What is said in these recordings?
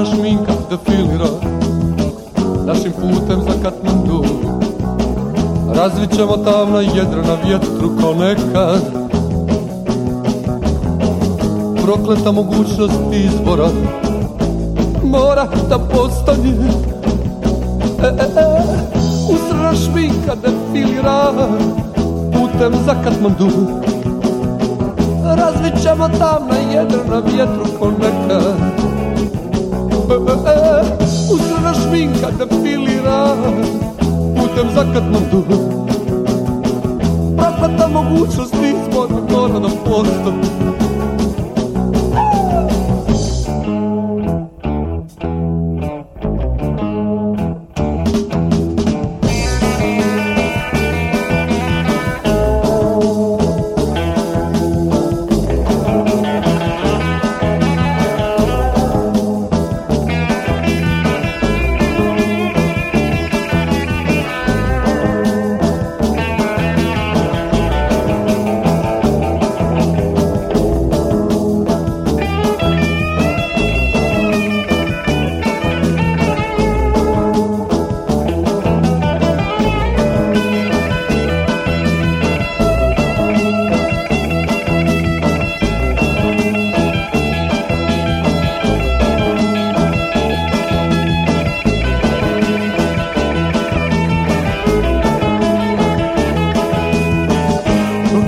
Ustrana šminka defilira Našim putem za Katmandu Razvit ćemo tamna jedra na vjetru ko nekad. Prokleta mogućnost izbora Mora da postane. E, e, e, Ustrana šminka defilira Putem za Katmandu Razvit ćemo tamna jedra na vjetru ko nekad Ustrana šminka defilira Putem za Katmandu Prokleta mogućnost izbora mora da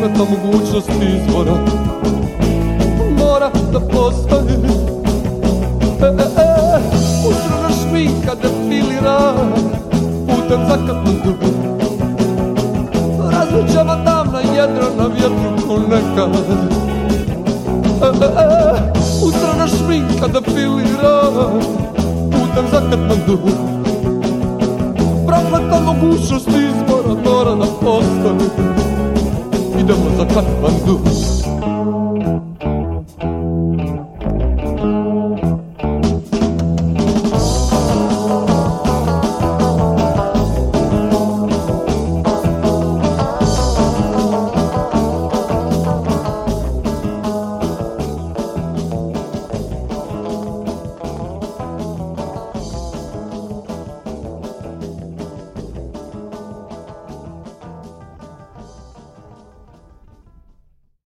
ta mogućnost izbora. Mora da postoji e, e, e, Ustrana šminka defilira Putem za Katmandu Različava tamna jedra na vjetru ko nekad e, e, e, Ustrana šminka defilira Putem za Katmandu Prokleta mogućnost izbora mora da postoji